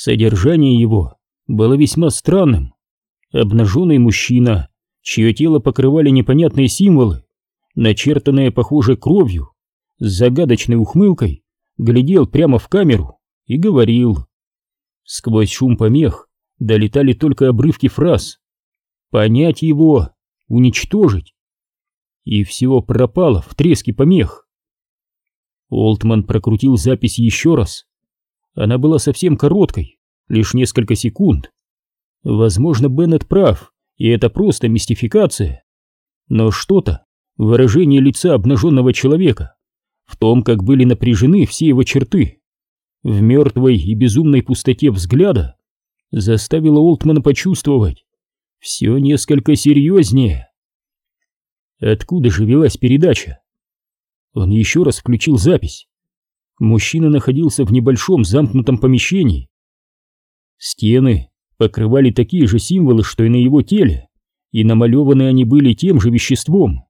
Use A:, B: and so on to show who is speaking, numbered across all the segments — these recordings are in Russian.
A: Содержание его было весьма странным. Обнаженный мужчина, чье тело покрывали непонятные символы, начертанные, похоже, кровью, с загадочной ухмылкой, глядел прямо в камеру и говорил. Сквозь шум помех долетали только обрывки фраз. Понять его, уничтожить. И все пропало в треске помех. Олтман прокрутил запись еще раз. Она была совсем короткой, лишь несколько секунд. Возможно, Беннет прав, и это просто мистификация. Но что-то, выражение лица обнаженного человека, в том, как были напряжены все его черты, в мертвой и безумной пустоте взгляда, заставило Олтмана почувствовать все несколько серьезнее. Откуда же велась передача? Он еще раз включил запись. Мужчина находился в небольшом замкнутом помещении. Стены покрывали такие же символы, что и на его теле, и намалеваны они были тем же веществом.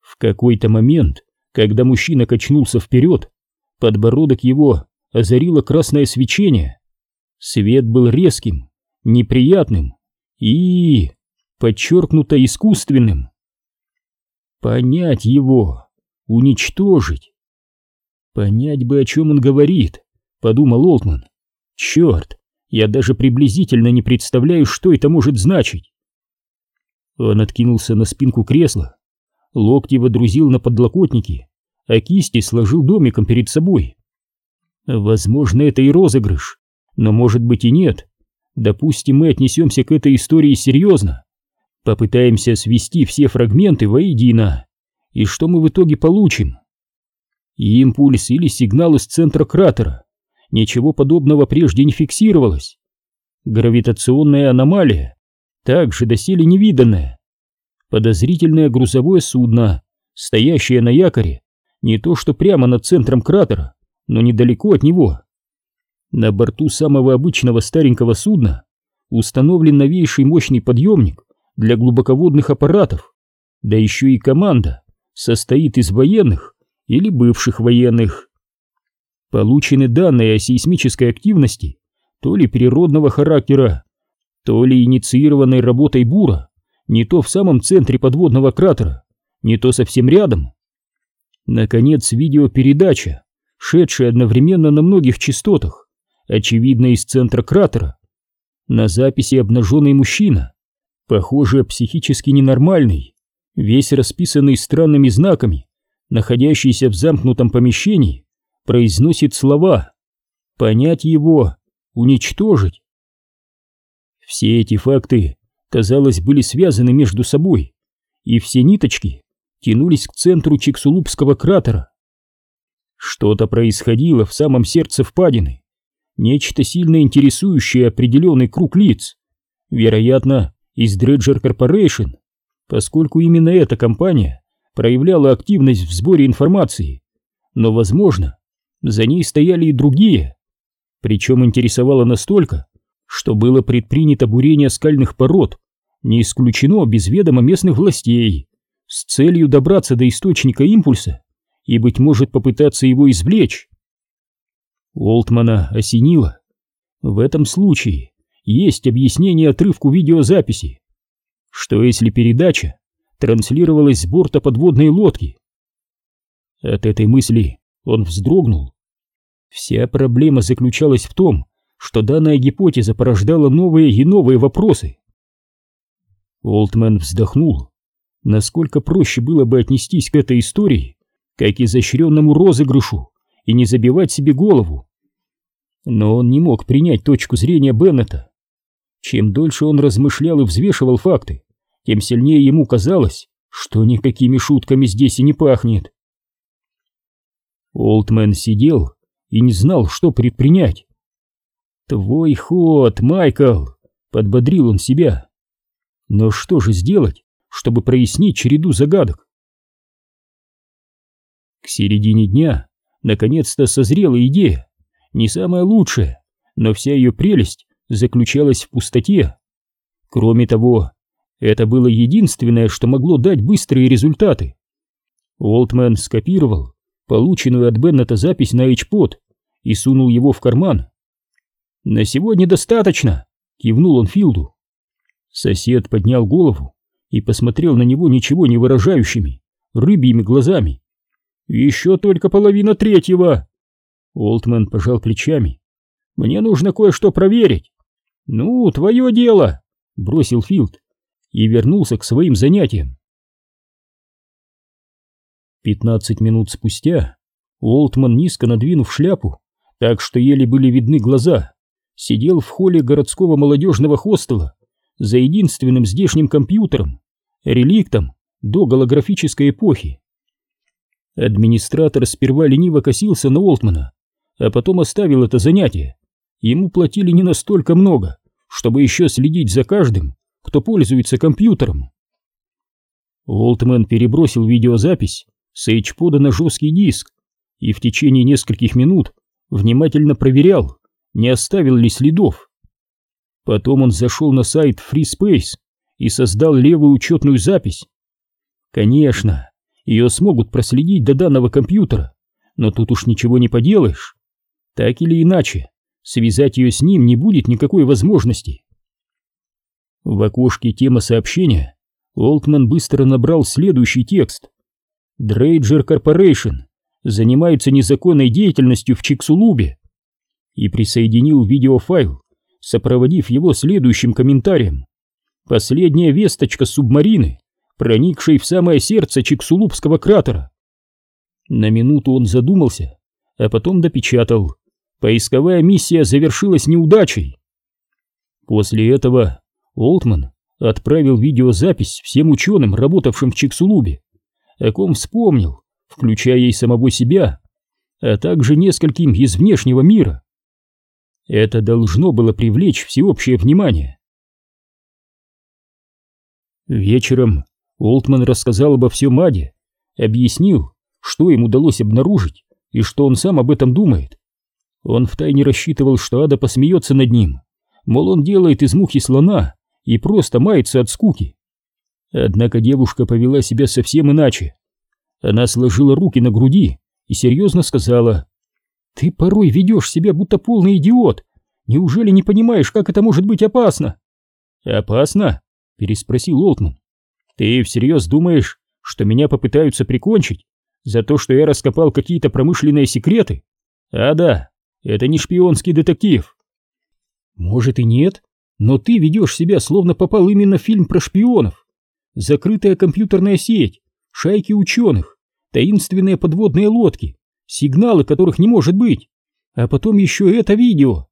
A: В какой-то момент, когда мужчина качнулся вперед, подбородок его озарило красное свечение. Свет был резким, неприятным и подчеркнуто искусственным. Понять его уничтожить. Понять бы, о чем он говорит, подумал Олтман. Черт, я даже приблизительно не представляю, что это может значить. Он откинулся на спинку кресла, локти водрузил на подлокотники, а кисти сложил домиком перед собой. Возможно, это и розыгрыш, но может быть и нет. Допустим, мы отнесемся к этой истории серьезно. Попытаемся свести все фрагменты воедино. И что мы в итоге получим? Импульс или сигнал из центра кратера. Ничего подобного прежде не фиксировалось. Гравитационная аномалия, также доселе невиданная. Подозрительное грузовое судно, стоящее на якоре, не то что прямо над центром кратера, но недалеко от него. На борту самого обычного старенького судна установлен новейший мощный подъемник для глубоководных аппаратов, да еще и команда, состоит из военных или бывших военных. Получены данные о сейсмической активности то ли природного характера, то ли инициированной работой бура, не то в самом центре подводного кратера, не то совсем рядом. Наконец, видеопередача, шедшая одновременно на многих частотах, очевидно из центра кратера. На записи обнаженный мужчина, похоже, психически ненормальный, весь расписанный странными знаками, находящийся в замкнутом помещении, произносит слова «понять его», «уничтожить». Все эти факты, казалось, были связаны между собой, и все ниточки тянулись к центру Чиксулупского кратера. Что-то происходило в самом сердце впадины, нечто сильно интересующее определенный круг лиц, вероятно, из Dredger Corporation поскольку именно эта компания проявляла активность в сборе информации, но, возможно, за ней стояли и другие, причем интересовало настолько, что было предпринято бурение скальных пород, не исключено без ведома местных властей, с целью добраться до источника импульса и, быть может, попытаться его извлечь. Олтмана осенило. В этом случае есть объяснение отрывку видеозаписи, что если передача транслировалась с борта подводной лодки? От этой мысли он вздрогнул. Вся проблема заключалась в том, что данная гипотеза порождала новые и новые вопросы. Олтмен вздохнул. Насколько проще было бы отнестись к этой истории, как изощренному розыгрышу, и не забивать себе голову. Но он не мог принять точку зрения Беннета. Чем дольше он размышлял и взвешивал факты, тем сильнее ему казалось, что никакими шутками здесь и не пахнет. Олдмен сидел и не знал, что предпринять. «Твой ход, Майкл!» — подбодрил он себя. Но что же сделать, чтобы прояснить череду загадок? К середине дня наконец-то созрела идея, не самая лучшая, но вся ее прелесть заключалась в пустоте. Кроме того, это было единственное, что могло дать быстрые результаты. Уолтмен скопировал полученную от Беннета запись на HPod и сунул его в карман. На сегодня достаточно, кивнул он Филду. Сосед поднял голову и посмотрел на него ничего не выражающими, рыбьими глазами. «Еще только половина третьего!» Олтман пожал плечами. «Мне нужно кое-что проверить». «Ну, твое дело!» — бросил Филд и вернулся к своим занятиям. Пятнадцать минут спустя Олтман, низко надвинув шляпу, так что еле были видны глаза, сидел в холле городского молодежного хостела за единственным здешним компьютером, реликтом до голографической эпохи. Администратор сперва лениво косился на Олтмана, а потом оставил это занятие. Ему платили не настолько много, чтобы еще следить за каждым, кто пользуется компьютером. Олтман перебросил видеозапись с HP на жесткий диск и в течение нескольких минут внимательно проверял, не оставил ли следов. Потом он зашел на сайт FreeSpace и создал левую учетную запись. Конечно, ее смогут проследить до данного компьютера, но тут уж ничего не поделаешь. Так или иначе, связать ее с ним не будет никакой возможности. В окошке тема сообщения Олтман быстро набрал следующий текст. Дрейджер Корпорейшн занимаются незаконной деятельностью в Чиксулубе и присоединил видеофайл, сопроводив его следующим комментарием. Последняя весточка субмарины, проникшей в самое сердце Чиксулубского кратера. На минуту он задумался, а потом допечатал. Поисковая миссия завершилась неудачей. После этого Олтман отправил видеозапись всем ученым, работавшим в Чиксулубе, о ком вспомнил, включая и самого себя, а также нескольким из внешнего мира. Это должно было привлечь всеобщее внимание. Вечером Олтман рассказал обо всем Аде, объяснил, что им удалось обнаружить и что он сам об этом думает. Он втайне рассчитывал, что Ада посмеется над ним, мол, он делает из мухи слона и просто мается от скуки. Однако девушка повела себя совсем иначе. Она сложила руки на груди и серьезно сказала, «Ты порой ведешь себя, будто полный идиот. Неужели не понимаешь, как это может быть опасно?» «Опасно?» — переспросил Олтман. «Ты всерьез думаешь, что меня попытаются прикончить за то, что я раскопал какие-то промышленные секреты? А да, это не шпионский детектив». «Может и нет, но ты ведешь себя, словно попал именно в фильм про шпионов. Закрытая компьютерная сеть, шайки ученых, таинственные подводные лодки, сигналы которых не может быть. А потом еще это видео.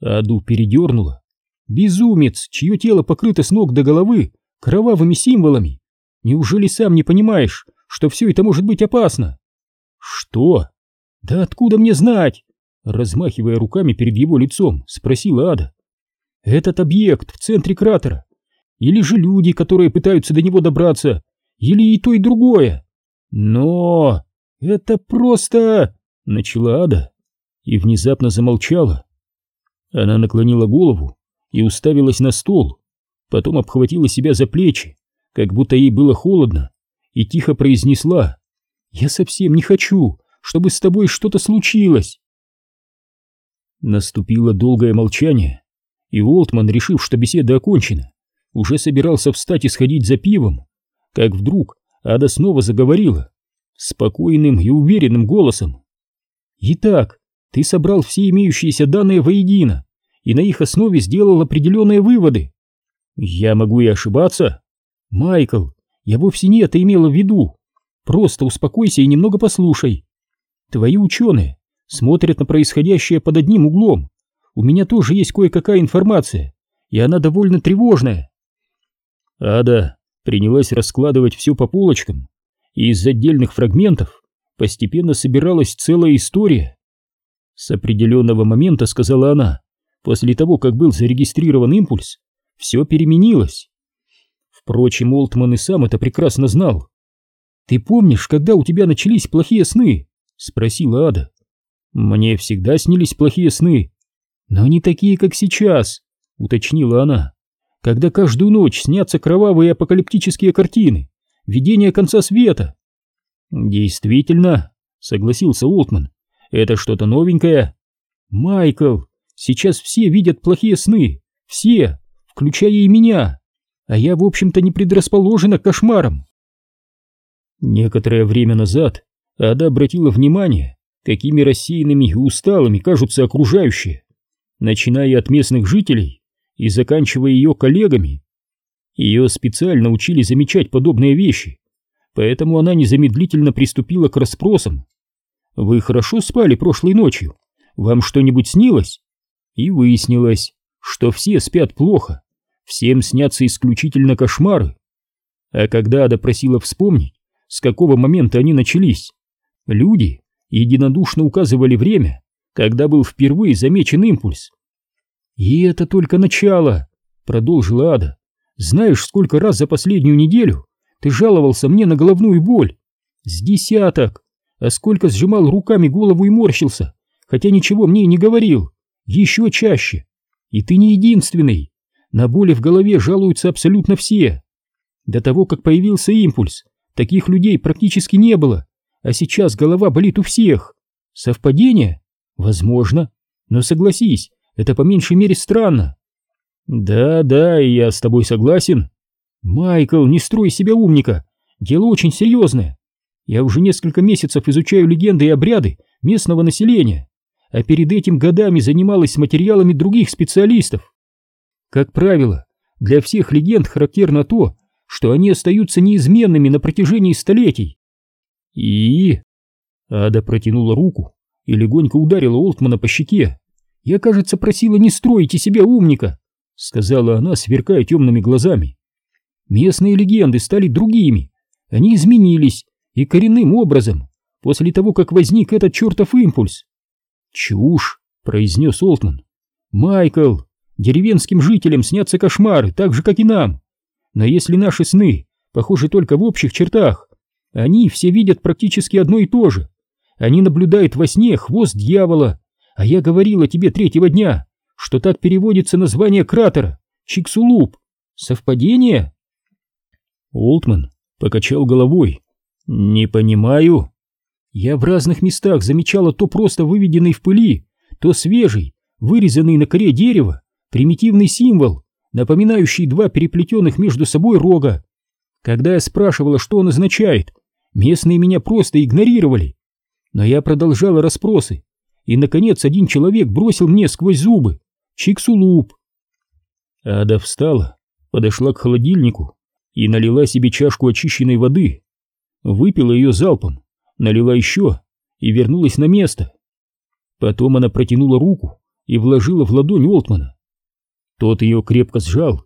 A: Аду передернула. Безумец, чье тело покрыто с ног до головы кровавыми символами. Неужели сам не понимаешь, что все это может быть опасно? Что? Да откуда мне знать? Размахивая руками перед его лицом, спросила Ада. Этот объект в центре кратера. Или же люди, которые пытаются до него добраться, или и то, и другое. Но это просто... Начала Ада и внезапно замолчала. Она наклонила голову и уставилась на стол, потом обхватила себя за плечи, как будто ей было холодно, и тихо произнесла «Я совсем не хочу, чтобы с тобой что-то случилось». Наступило долгое молчание, и Уолтман, решив, что беседа окончена, уже собирался встать и сходить за пивом, как вдруг Ада снова заговорила, спокойным и уверенным голосом. «Итак, ты собрал все имеющиеся данные воедино и на их основе сделал определенные выводы. Я могу и ошибаться. Майкл, я вовсе не это имела в виду. Просто успокойся и немного послушай. Твои ученые смотрят на происходящее под одним углом. У меня тоже есть кое-какая информация, и она довольно тревожная. Ада принялась раскладывать все по полочкам, и из отдельных фрагментов постепенно собиралась целая история. С определенного момента, сказала она, после того, как был зарегистрирован импульс, все переменилось. Впрочем, Олтман и сам это прекрасно знал. «Ты помнишь, когда у тебя начались плохие сны?» — спросила Ада. «Мне всегда снились плохие сны, но не такие, как сейчас», — уточнила она когда каждую ночь снятся кровавые апокалиптические картины, видение конца света. Действительно, согласился Олтман, это что-то новенькое. Майкл, Сейчас все видят плохие сны, все, включая и меня, а я, в общем-то, не предрасположена к кошмарам. Некоторое время назад Ада обратила внимание, какими рассеянными и усталыми кажутся окружающие, начиная от местных жителей и заканчивая ее коллегами. Ее специально учили замечать подобные вещи, поэтому она незамедлительно приступила к расспросам. «Вы хорошо спали прошлой ночью? Вам что-нибудь снилось?» И выяснилось, что все спят плохо, всем снятся исключительно кошмары. А когда Ада просила вспомнить, с какого момента они начались, люди единодушно указывали время, когда был впервые замечен импульс. «И это только начало», — продолжила Ада. «Знаешь, сколько раз за последнюю неделю ты жаловался мне на головную боль? С десяток! А сколько сжимал руками голову и морщился, хотя ничего мне и не говорил. Еще чаще. И ты не единственный. На боли в голове жалуются абсолютно все. До того, как появился импульс, таких людей практически не было. А сейчас голова болит у всех. Совпадение? Возможно. Но согласись, это по меньшей мере странно. Да-да, я с тобой согласен. Майкл, не строй себя умника. Дело очень серьезное. Я уже несколько месяцев изучаю легенды и обряды местного населения, а перед этим годами занималась материалами других специалистов. Как правило, для всех легенд характерно то, что они остаются неизменными на протяжении столетий. И... Ада протянула руку и легонько ударила Олтмана по щеке. «Я, кажется, просила не строить из себя умника», — сказала она, сверкая темными глазами. «Местные легенды стали другими. Они изменились, и коренным образом, после того, как возник этот чертов импульс». «Чушь», — произнес Олтман. «Майкл, деревенским жителям снятся кошмары, так же, как и нам. Но если наши сны похожи только в общих чертах, они все видят практически одно и то же. Они наблюдают во сне хвост дьявола, а я говорила тебе третьего дня, что так переводится название кратера Чиксулуп. Совпадение? Олтман покачал головой. Не понимаю. Я в разных местах замечала то просто выведенный в пыли, то свежий, вырезанный на коре дерева, примитивный символ, напоминающий два переплетенных между собой рога. Когда я спрашивала, что он означает, местные меня просто игнорировали. Но я продолжала расспросы, и, наконец, один человек бросил мне сквозь зубы «Чиксулуп». Ада встала, подошла к холодильнику и налила себе чашку очищенной воды. Выпила ее залпом, налила еще и вернулась на место. Потом она протянула руку и вложила в ладонь Олтмана. Тот ее крепко сжал.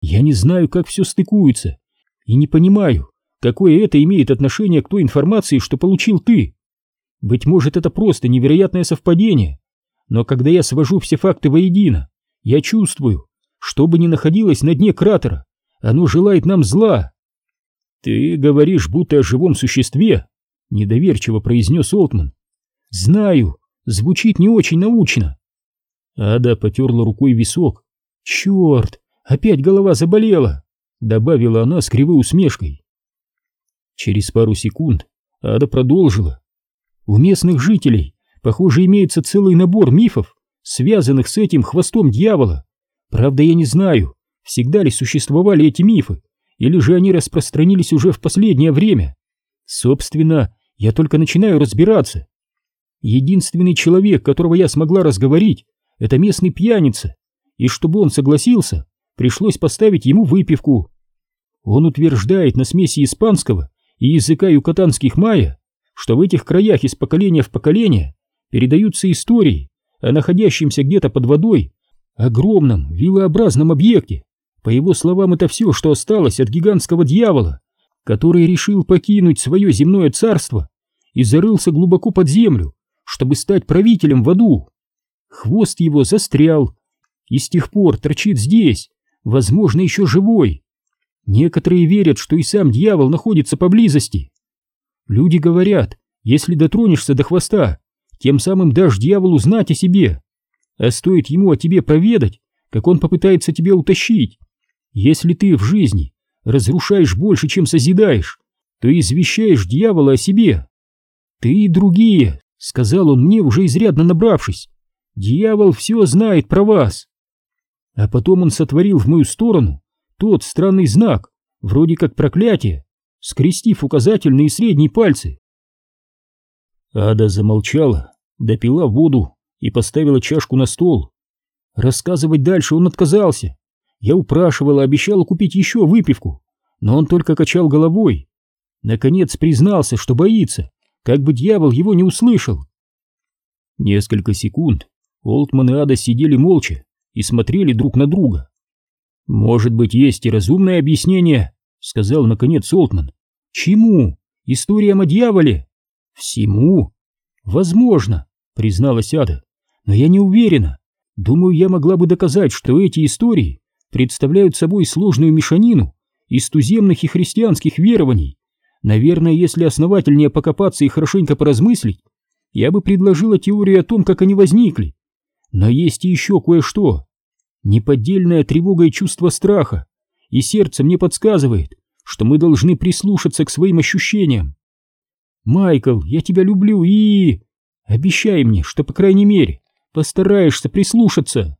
A: Я не знаю, как все стыкуется, и не понимаю, какое это имеет отношение к той информации, что получил ты. Быть может, это просто невероятное совпадение, но когда я свожу все факты воедино, я чувствую, что бы ни находилось на дне кратера, оно желает нам зла. Ты говоришь, будто о живом существе, недоверчиво произнес Олтман. Знаю, звучит не очень научно. Ада потерла рукой висок. Черт, опять голова заболела, добавила она с кривой усмешкой. Через пару секунд Ада продолжила. У местных жителей, похоже, имеется целый набор мифов, связанных с этим хвостом дьявола. Правда, я не знаю, всегда ли существовали эти мифы, или же они распространились уже в последнее время. Собственно, я только начинаю разбираться. Единственный человек, которого я смогла разговорить, это местный пьяница, и чтобы он согласился, пришлось поставить ему выпивку. Он утверждает на смеси испанского и языка юкатанских майя, что в этих краях из поколения в поколение передаются истории о находящемся где-то под водой огромном вилообразном объекте. По его словам, это все, что осталось от гигантского дьявола, который решил покинуть свое земное царство и зарылся глубоко под землю, чтобы стать правителем в аду. Хвост его застрял и с тех пор торчит здесь, возможно, еще живой. Некоторые верят, что и сам дьявол находится поблизости. Люди говорят, если дотронешься до хвоста, тем самым дашь дьяволу знать о себе. А стоит ему о тебе проведать, как он попытается тебя утащить. Если ты в жизни разрушаешь больше, чем созидаешь, то извещаешь дьявола о себе. Ты и другие, сказал он мне, уже изрядно набравшись. Дьявол все знает про вас. А потом он сотворил в мою сторону тот странный знак, вроде как проклятие, скрестив указательные и средние пальцы. Ада замолчала, допила воду и поставила чашку на стол. Рассказывать дальше он отказался. Я упрашивала, обещала купить еще выпивку, но он только качал головой. Наконец признался, что боится, как бы дьявол его не услышал. Несколько секунд Олтман и Ада сидели молча и смотрели друг на друга. «Может быть, есть и разумное объяснение», — сказал наконец Олтман. «Чему? Историям о дьяволе?» «Всему?» «Возможно», — призналась Ада. «Но я не уверена. Думаю, я могла бы доказать, что эти истории представляют собой сложную мешанину из туземных и христианских верований. Наверное, если основательнее покопаться и хорошенько поразмыслить, я бы предложила теорию о том, как они возникли. Но есть и еще кое-что. Неподдельная тревога и чувство страха, и сердце мне подсказывает, что мы должны прислушаться к своим ощущениям. Майкл, я тебя люблю и... Обещай мне, что, по крайней мере, постараешься прислушаться.